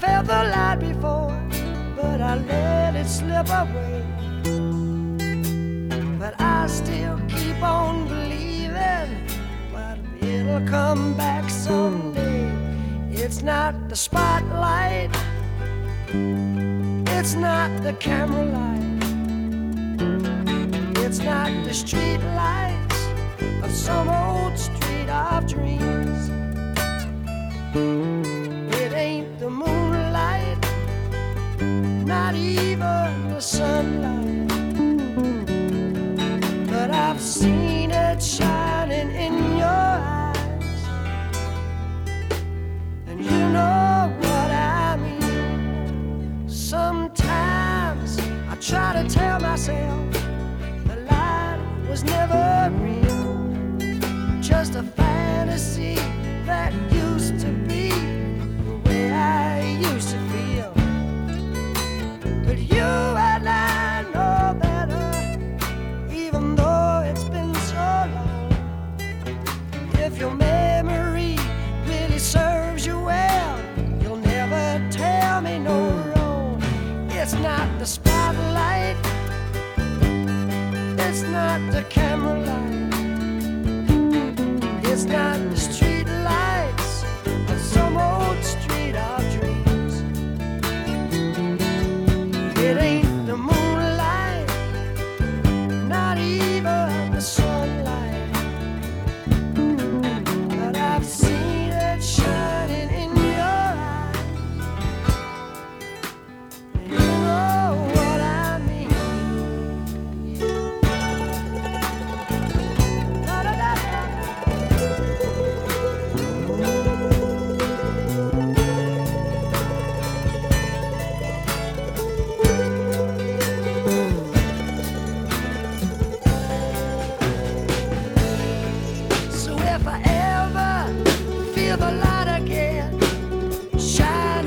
felt the light before, but I let it slip away. But I still keep on believing, but it'll come back someday. It's not the spotlight, it's not the camera light, it's not the street lights of some old street the sunlight. But I've seen it ain't